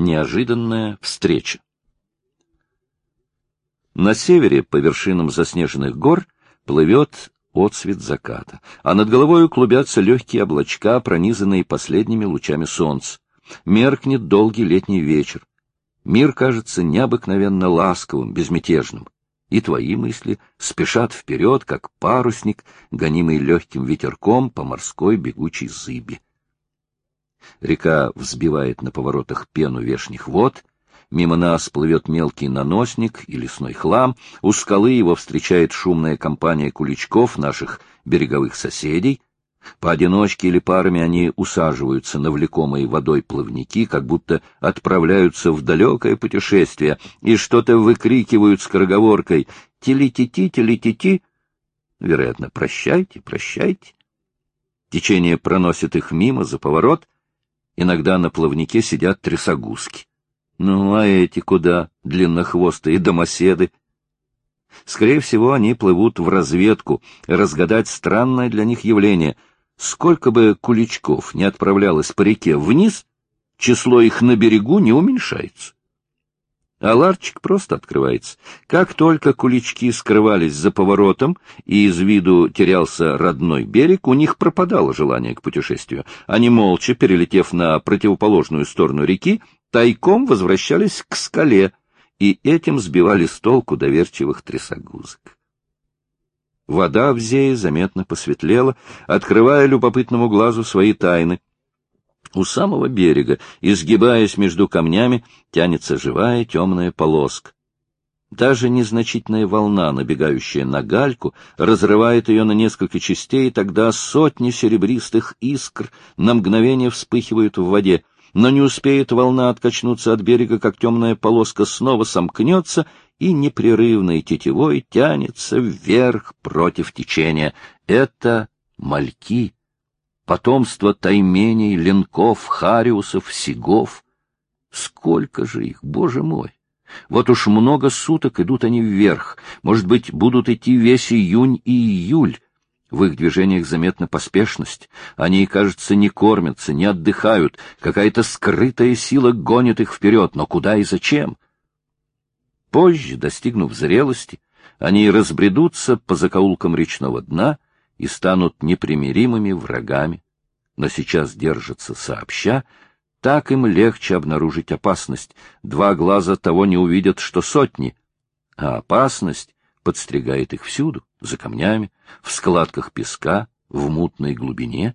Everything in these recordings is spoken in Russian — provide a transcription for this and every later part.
Неожиданная встреча. На севере, по вершинам заснеженных гор, плывет отсвет заката, а над головой клубятся легкие облачка, пронизанные последними лучами солнца. Меркнет долгий летний вечер. Мир кажется необыкновенно ласковым, безмятежным. И твои мысли спешат вперед, как парусник, гонимый легким ветерком по морской бегучей зыби. Река взбивает на поворотах пену вешних вод, мимо нас плывет мелкий наносник и лесной хлам, у скалы его встречает шумная компания куличков, наших береговых соседей. Поодиночке или парами они усаживаются на влекомые водой плавники, как будто отправляются в далекое путешествие, и что-то выкрикивают скороговоркой «Телетити, телетити!» Вероятно, «Прощайте, прощайте!» Течение проносит их мимо, за поворот — Иногда на плавнике сидят трясогузки. Ну, а эти куда? Длиннохвостые домоседы. Скорее всего, они плывут в разведку, разгадать странное для них явление. Сколько бы куличков не отправлялось по реке вниз, число их на берегу не уменьшается а ларчик просто открывается. Как только кулички скрывались за поворотом и из виду терялся родной берег, у них пропадало желание к путешествию. Они, молча, перелетев на противоположную сторону реки, тайком возвращались к скале и этим сбивали с толку доверчивых трясогузок. Вода в зее заметно посветлела, открывая любопытному глазу свои тайны. У самого берега, изгибаясь между камнями, тянется живая темная полоска. Даже незначительная волна, набегающая на гальку, разрывает ее на несколько частей, и тогда сотни серебристых искр на мгновение вспыхивают в воде. Но не успеет волна откачнуться от берега, как темная полоска снова сомкнется и непрерывной тетевой тянется вверх против течения. Это мальки потомство тайменей, ленков, хариусов, сигов. Сколько же их, боже мой! Вот уж много суток идут они вверх, может быть, будут идти весь июнь и июль. В их движениях заметна поспешность. Они, кажется, не кормятся, не отдыхают. Какая-то скрытая сила гонит их вперед, но куда и зачем? Позже, достигнув зрелости, они разбредутся по закоулкам речного дна — и станут непримиримыми врагами, но сейчас держатся сообща, так им легче обнаружить опасность. Два глаза того не увидят, что сотни, а опасность подстерегает их всюду, за камнями, в складках песка, в мутной глубине.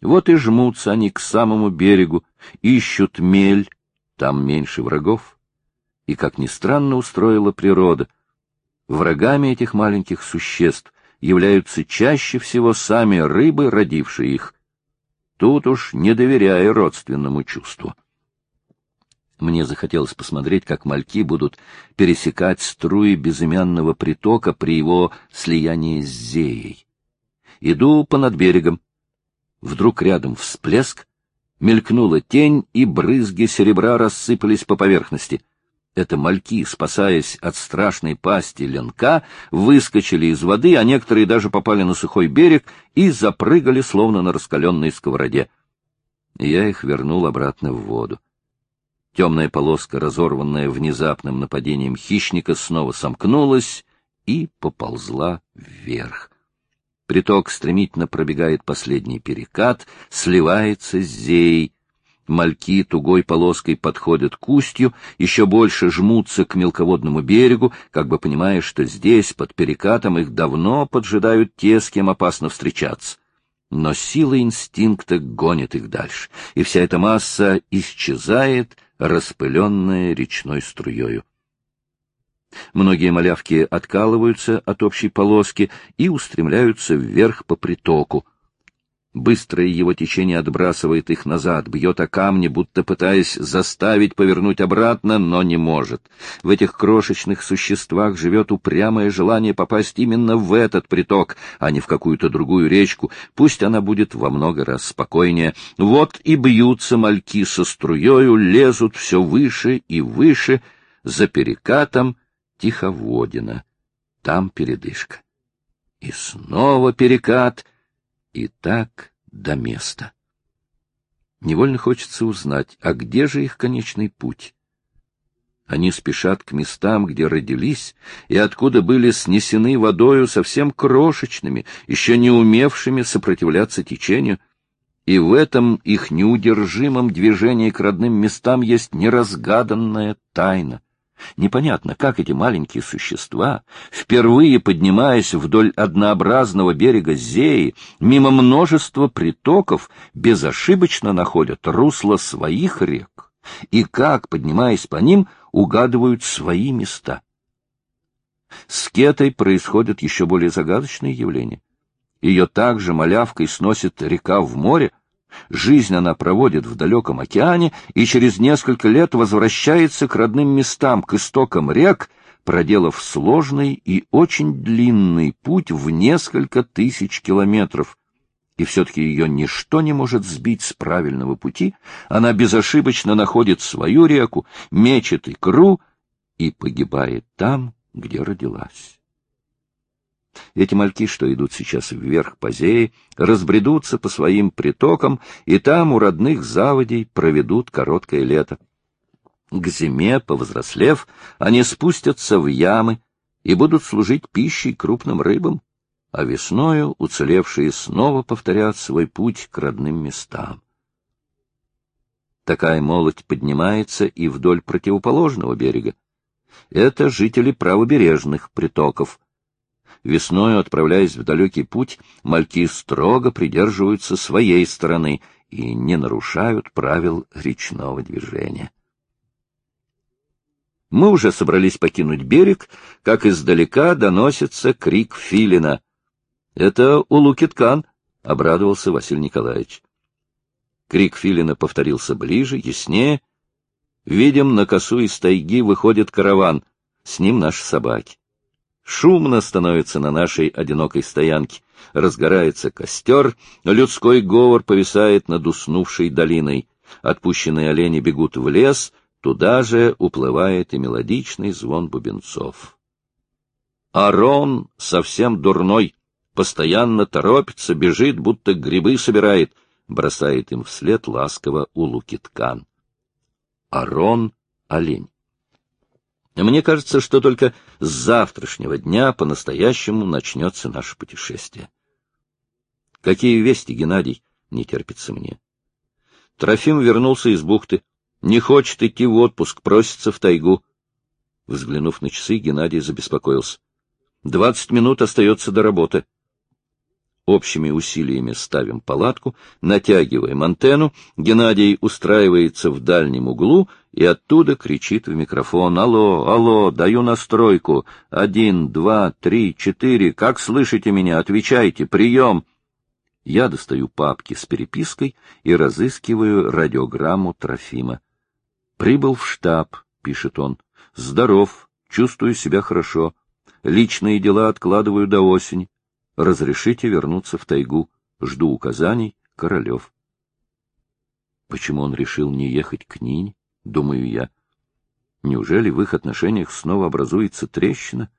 Вот и жмутся они к самому берегу, ищут мель, там меньше врагов. И, как ни странно, устроила природа. Врагами этих маленьких существ являются чаще всего сами рыбы, родившие их. Тут уж не доверяя родственному чувству. Мне захотелось посмотреть, как мальки будут пересекать струи безымянного притока при его слиянии с Зеей. Иду понад берегом. Вдруг рядом всплеск, мелькнула тень, и брызги серебра рассыпались по поверхности. Это мальки, спасаясь от страшной пасти ленка, выскочили из воды, а некоторые даже попали на сухой берег и запрыгали, словно на раскаленной сковороде. Я их вернул обратно в воду. Темная полоска, разорванная внезапным нападением хищника, снова сомкнулась и поползла вверх. Приток стремительно пробегает последний перекат, сливается с зеей, Мальки тугой полоской подходят к устью, еще больше жмутся к мелководному берегу, как бы понимая, что здесь, под перекатом, их давно поджидают те, с кем опасно встречаться. Но сила инстинкта гонит их дальше, и вся эта масса исчезает, распыленная речной струею. Многие малявки откалываются от общей полоски и устремляются вверх по притоку, Быстрое его течение отбрасывает их назад, бьет о камни, будто пытаясь заставить повернуть обратно, но не может. В этих крошечных существах живет упрямое желание попасть именно в этот приток, а не в какую-то другую речку, пусть она будет во много раз спокойнее. Вот и бьются мальки со струею, лезут все выше и выше, за перекатом Тиховодина. Там передышка. И снова перекат — и так до места. Невольно хочется узнать, а где же их конечный путь? Они спешат к местам, где родились, и откуда были снесены водою совсем крошечными, еще не умевшими сопротивляться течению, и в этом их неудержимом движении к родным местам есть неразгаданная тайна. Непонятно, как эти маленькие существа, впервые поднимаясь вдоль однообразного берега Зеи, мимо множества притоков, безошибочно находят русло своих рек, и как, поднимаясь по ним, угадывают свои места. С Кетой происходят еще более загадочные явления. Ее также малявкой сносит река в море, Жизнь она проводит в далеком океане и через несколько лет возвращается к родным местам, к истокам рек, проделав сложный и очень длинный путь в несколько тысяч километров. И все-таки ее ничто не может сбить с правильного пути, она безошибочно находит свою реку, мечет икру и погибает там, где родилась. Эти мальки, что идут сейчас вверх по Зее, разбредутся по своим притокам, и там у родных заводей проведут короткое лето. К зиме, повзрослев, они спустятся в ямы и будут служить пищей крупным рыбам, а весною уцелевшие снова повторят свой путь к родным местам. Такая молоть поднимается и вдоль противоположного берега. Это жители правобережных притоков — Весною, отправляясь в далекий путь, мальки строго придерживаются своей стороны и не нарушают правил речного движения. Мы уже собрались покинуть берег, как издалека доносится крик филина. — Это Улукиткан, — обрадовался Василий Николаевич. Крик филина повторился ближе, яснее. Видим, на косу из тайги выходит караван, с ним наши собаки. Шумно становится на нашей одинокой стоянке. Разгорается костер, людской говор повисает над уснувшей долиной. Отпущенные олени бегут в лес, туда же уплывает и мелодичный звон бубенцов. Арон совсем дурной, постоянно торопится, бежит, будто грибы собирает, бросает им вслед ласково улукиткан. Арон — олень. Мне кажется, что только с завтрашнего дня по-настоящему начнется наше путешествие. Какие вести, Геннадий? Не терпится мне. Трофим вернулся из бухты. Не хочет идти в отпуск, просится в тайгу. Взглянув на часы, Геннадий забеспокоился. Двадцать минут остается до работы. Общими усилиями ставим палатку, натягиваем антенну, Геннадий устраивается в дальнем углу и оттуда кричит в микрофон «Алло, алло, даю настройку. Один, два, три, четыре. Как слышите меня? Отвечайте. Прием!» Я достаю папки с перепиской и разыскиваю радиограмму Трофима. «Прибыл в штаб», — пишет он. «Здоров, чувствую себя хорошо. Личные дела откладываю до осени. Разрешите вернуться в тайгу. Жду указаний. Королев. Почему он решил не ехать к Нине, думаю я. Неужели в их отношениях снова образуется трещина?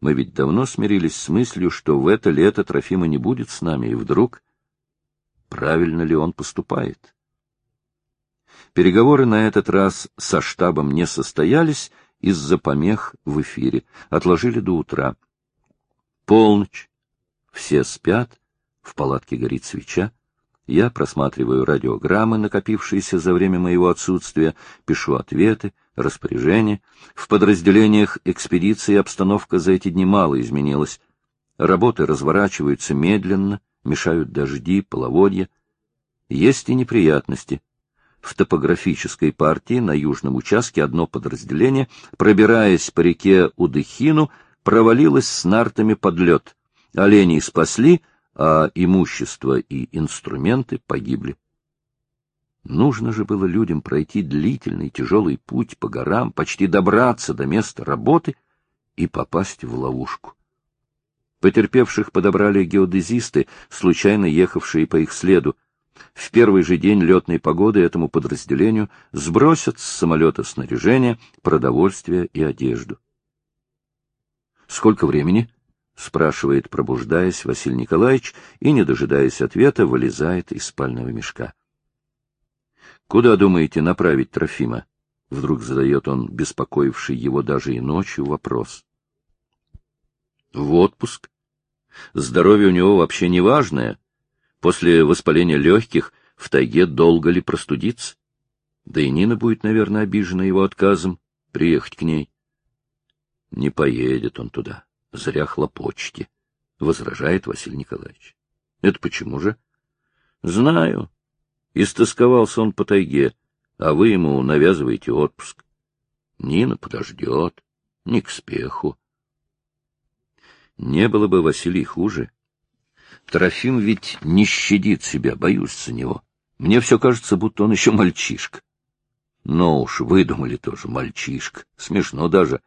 Мы ведь давно смирились с мыслью, что в это лето Трофима не будет с нами, и вдруг... Правильно ли он поступает? Переговоры на этот раз со штабом не состоялись из-за помех в эфире. Отложили до утра. Полночь. Все спят, в палатке горит свеча. Я просматриваю радиограммы, накопившиеся за время моего отсутствия, пишу ответы, распоряжения. В подразделениях экспедиции обстановка за эти дни мало изменилась. Работы разворачиваются медленно, мешают дожди, половодья. Есть и неприятности. В топографической партии на южном участке одно подразделение, пробираясь по реке Удыхину, провалилась с нартами под лед. Оленей спасли, а имущество и инструменты погибли. Нужно же было людям пройти длительный тяжелый путь по горам, почти добраться до места работы и попасть в ловушку. Потерпевших подобрали геодезисты, случайно ехавшие по их следу. В первый же день летной погоды этому подразделению сбросят с самолета снаряжение, продовольствие и одежду. Сколько времени? — спрашивает, пробуждаясь, Василий Николаевич, и, не дожидаясь ответа, вылезает из спального мешка. Куда думаете направить Трофима? Вдруг задает он, беспокоивший его даже и ночью, вопрос. В отпуск. Здоровье у него вообще не важное. После воспаления легких в тайге долго ли простудиться? Да и Нина будет, наверное, обижена его отказом приехать к ней. Не поедет он туда. Зря хлопочете, — возражает Василий Николаевич. Это почему же? Знаю. Истосковался он по тайге, а вы ему навязываете отпуск. Нина подождет, не к спеху. Не было бы Василий хуже. Трофим ведь не щадит себя, боюсь за него. Мне все кажется, будто он еще мальчишка. Но уж выдумали тоже мальчишка. Смешно даже.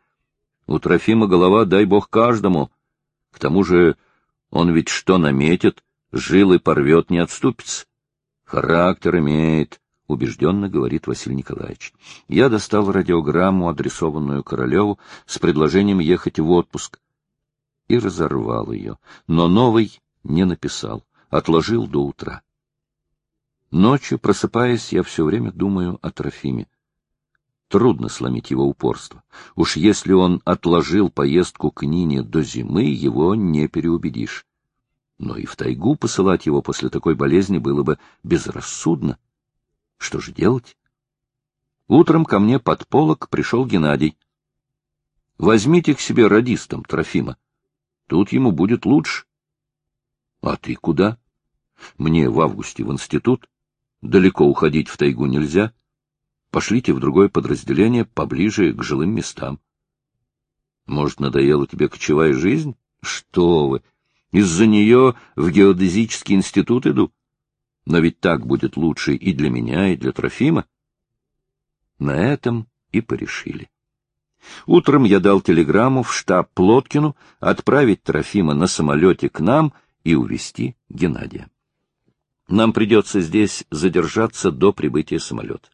У Трофима голова, дай бог, каждому. К тому же он ведь что наметит, жилы порвет, не отступится. Характер имеет, — убежденно говорит Василий Николаевич. Я достал радиограмму, адресованную Королеву, с предложением ехать в отпуск и разорвал ее, но новый не написал, отложил до утра. Ночью, просыпаясь, я все время думаю о Трофиме. Трудно сломить его упорство. Уж если он отложил поездку к Нине до зимы, его не переубедишь. Но и в тайгу посылать его после такой болезни было бы безрассудно. Что же делать? Утром ко мне под полок пришел Геннадий. — Возьмите к себе радистом Трофима. Тут ему будет лучше. — А ты куда? — Мне в августе в институт. Далеко уходить в тайгу нельзя. Пошлите в другое подразделение, поближе к жилым местам. — Может, надоела тебе кочевая жизнь? Что вы! Из-за нее в геодезический институт иду. Но ведь так будет лучше и для меня, и для Трофима. На этом и порешили. Утром я дал телеграмму в штаб Плоткину отправить Трофима на самолете к нам и увезти Геннадия. Нам придется здесь задержаться до прибытия самолета.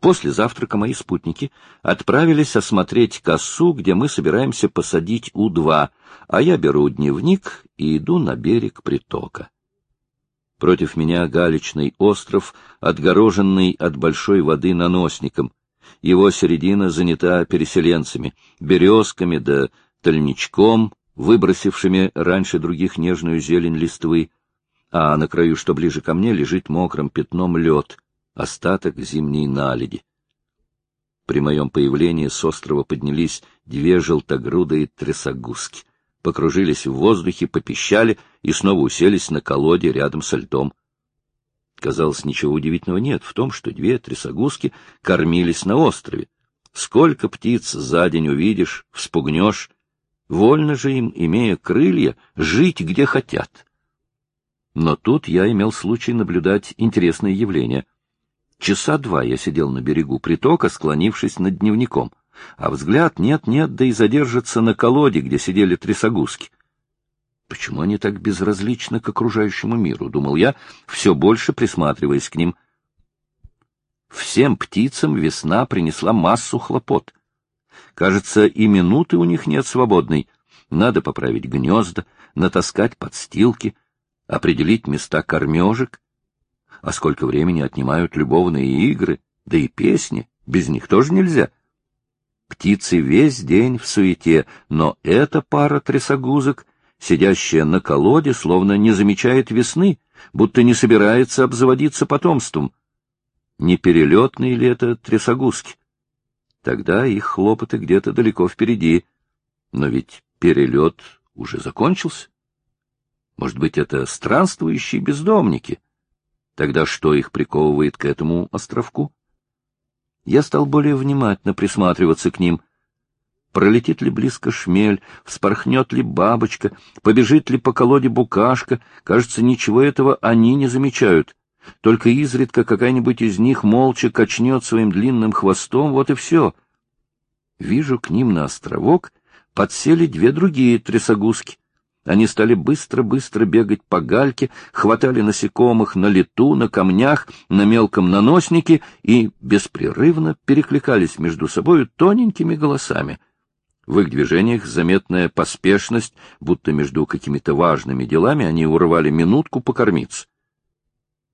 После завтрака мои спутники отправились осмотреть косу, где мы собираемся посадить У-2, а я беру дневник и иду на берег притока. Против меня галечный остров, отгороженный от большой воды наносником — его середина занята переселенцами, березками да тольничком, выбросившими раньше других нежную зелень листвы, а на краю, что ближе ко мне, лежит мокрым пятном лед, остаток зимней наледи. При моем появлении с острова поднялись две желтогрудые трясогузки, покружились в воздухе, попищали и снова уселись на колоде рядом со льдом. Казалось, ничего удивительного нет в том, что две трясогузки кормились на острове. Сколько птиц за день увидишь, вспугнешь. Вольно же им, имея крылья, жить где хотят. Но тут я имел случай наблюдать интересное явление. Часа два я сидел на берегу притока, склонившись над дневником, а взгляд нет-нет, да и задержится на колоде, где сидели трясогузки. Почему они так безразличны к окружающему миру, думал я, все больше присматриваясь к ним. Всем птицам весна принесла массу хлопот. Кажется, и минуты у них нет свободной. Надо поправить гнезда, натаскать подстилки, определить места кормежек. А сколько времени отнимают любовные игры, да и песни, без них тоже нельзя. Птицы весь день в суете, но эта пара трясогузок — сидящая на колоде, словно не замечает весны, будто не собирается обзаводиться потомством. Не перелетные ли это трясогузки? Тогда их хлопоты где-то далеко впереди. Но ведь перелет уже закончился. Может быть, это странствующие бездомники? Тогда что их приковывает к этому островку? Я стал более внимательно присматриваться к ним — Пролетит ли близко шмель, вспорхнет ли бабочка, побежит ли по колоде букашка, кажется, ничего этого они не замечают. Только изредка какая-нибудь из них молча качнет своим длинным хвостом, вот и все. Вижу к ним на островок подсели две другие трясогузки. Они стали быстро-быстро бегать по гальке, хватали насекомых на лету, на камнях, на мелком наноснике и беспрерывно перекликались между собою тоненькими голосами. В их движениях заметная поспешность, будто между какими-то важными делами они урвали минутку покормиться.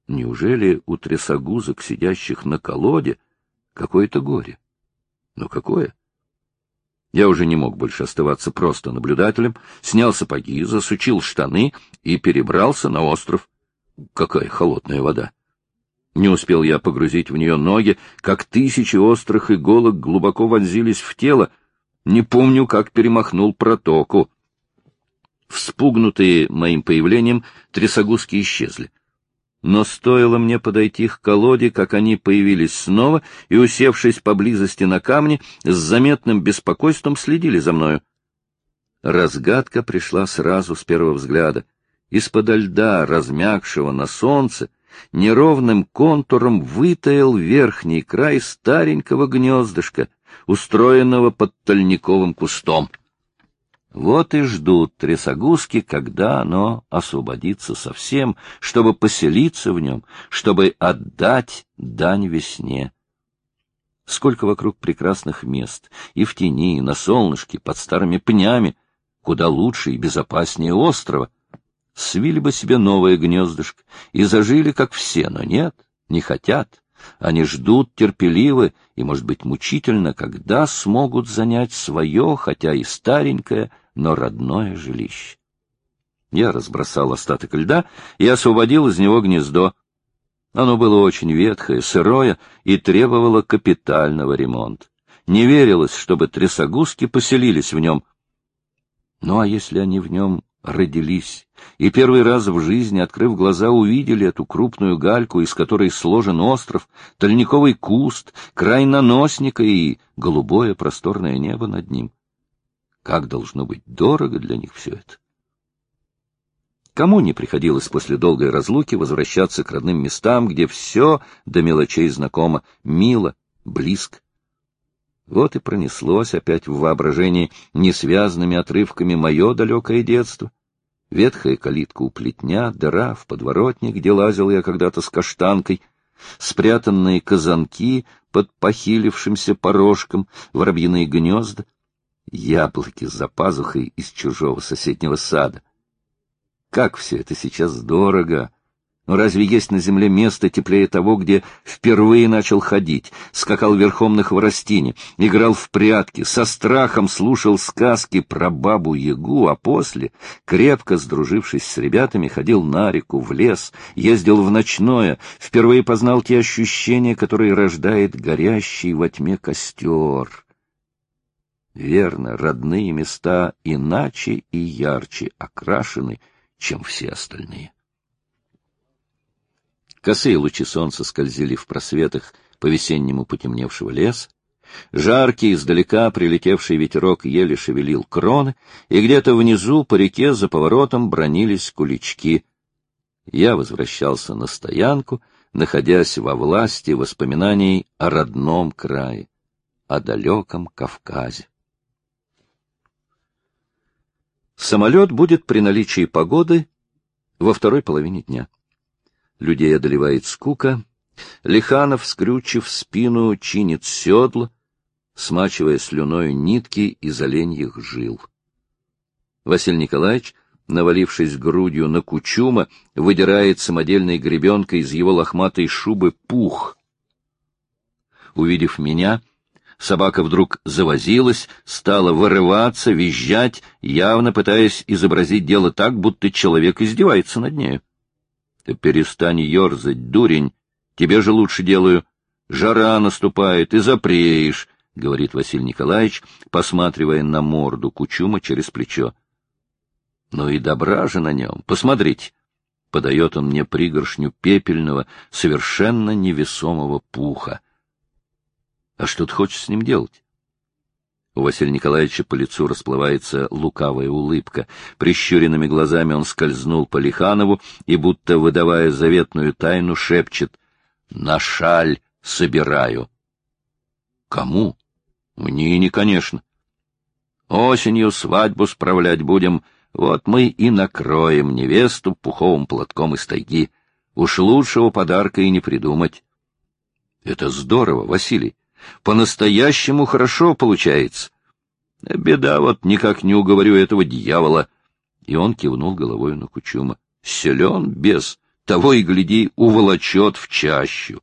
Неужели у трясогузок, сидящих на колоде, какое-то горе? Но какое? Я уже не мог больше оставаться просто наблюдателем, снял сапоги, засучил штаны и перебрался на остров. Какая холодная вода! Не успел я погрузить в нее ноги, как тысячи острых иголок глубоко вонзились в тело. Не помню, как перемахнул протоку. Вспугнутые моим появлением, трясогузки исчезли. Но стоило мне подойти к колоде, как они появились снова и, усевшись поблизости на камне, с заметным беспокойством следили за мною. Разгадка пришла сразу с первого взгляда. Из-под льда, размягшего на солнце, неровным контуром вытаял верхний край старенького гнездышка, устроенного под тольниковым кустом. Вот и ждут трясогузки, когда оно освободится совсем, чтобы поселиться в нем, чтобы отдать дань весне. Сколько вокруг прекрасных мест, и в тени, и на солнышке, под старыми пнями, куда лучше и безопаснее острова. Свили бы себе новое гнездышко и зажили, как все, но нет, не хотят. Они ждут терпеливо и, может быть, мучительно, когда смогут занять свое, хотя и старенькое, но родное жилище. Я разбросал остаток льда и освободил из него гнездо. Оно было очень ветхое, сырое и требовало капитального ремонта. Не верилось, чтобы трясогузки поселились в нем. Ну а если они в нем родились, и первый раз в жизни, открыв глаза, увидели эту крупную гальку, из которой сложен остров, тольниковый куст, край наносника и голубое просторное небо над ним. Как должно быть дорого для них все это! Кому не приходилось после долгой разлуки возвращаться к родным местам, где все до мелочей знакомо, мило, близко? Вот и пронеслось опять в воображении несвязанными отрывками мое далекое детство. Ветхая калитка у плетня, дыра в подворотне, где лазил я когда-то с каштанкой, спрятанные казанки под похилившимся порожком, воробьиные гнезда, яблоки за пазухой из чужого соседнего сада. Как все это сейчас дорого! Но разве есть на земле место теплее того, где впервые начал ходить, скакал верхом на хворостине, играл в прятки, со страхом слушал сказки про бабу-ягу, а после, крепко сдружившись с ребятами, ходил на реку, в лес, ездил в ночное, впервые познал те ощущения, которые рождает горящий во тьме костер. Верно, родные места иначе и ярче окрашены, чем все остальные. Косые лучи солнца скользили в просветах по-весеннему потемневшего леса. Жаркий, издалека прилетевший ветерок еле шевелил кроны, и где-то внизу по реке за поворотом бронились кулички. Я возвращался на стоянку, находясь во власти воспоминаний о родном крае, о далеком Кавказе. Самолет будет при наличии погоды во второй половине дня людей одолевает скука. Лиханов, скрючив спину, чинит седло, смачивая слюною нитки из оленьих жил. Василий Николаевич, навалившись грудью на кучума, выдирает самодельной гребенкой из его лохматой шубы пух. Увидев меня, собака вдруг завозилась, стала вырываться, визжать, явно пытаясь изобразить дело так, будто человек издевается над нею. Ты перестань ерзать, дурень, тебе же лучше делаю. Жара наступает, и запреешь, — говорит Василий Николаевич, посматривая на морду Кучума через плечо. Ну и добра же на нем, посмотрите. Подает он мне пригоршню пепельного, совершенно невесомого пуха. А что ты хочешь с ним делать? У Василия Николаевича по лицу расплывается лукавая улыбка. Прищуренными глазами он скользнул по Лиханову и, будто выдавая заветную тайну, шепчет «На шаль собираю». «Кому?» «Мне не, конечно. Осенью свадьбу справлять будем, вот мы и накроем невесту пуховым платком из тайги. Уж лучшего подарка и не придумать». «Это здорово, Василий. По-настоящему хорошо получается. Беда вот, никак не уговорю этого дьявола. И он кивнул головой на Кучума. Силен, без, того и гляди, уволочет в чащу.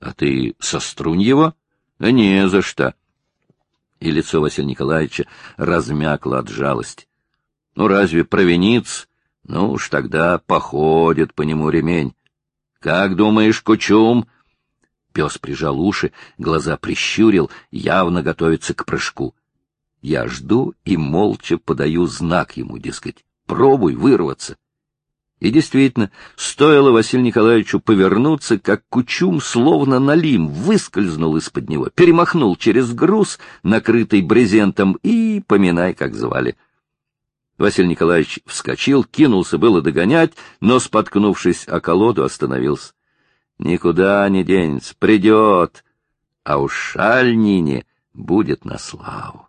А ты сострунь его? Не за что. И лицо Василия Николаевича размякло от жалости. Ну, разве провинец? Ну уж тогда походит по нему ремень. Как думаешь, Кучум? Пес прижал уши, глаза прищурил, явно готовится к прыжку. Я жду и молча подаю знак ему, дескать, пробуй вырваться. И действительно, стоило Василию Николаевичу повернуться, как Кучум, словно налим, выскользнул из-под него, перемахнул через груз, накрытый брезентом, и поминай, как звали. Василий Николаевич вскочил, кинулся было догонять, но, споткнувшись о колоду, остановился. Никуда не денется, придет, а уж шаль Нине будет на славу.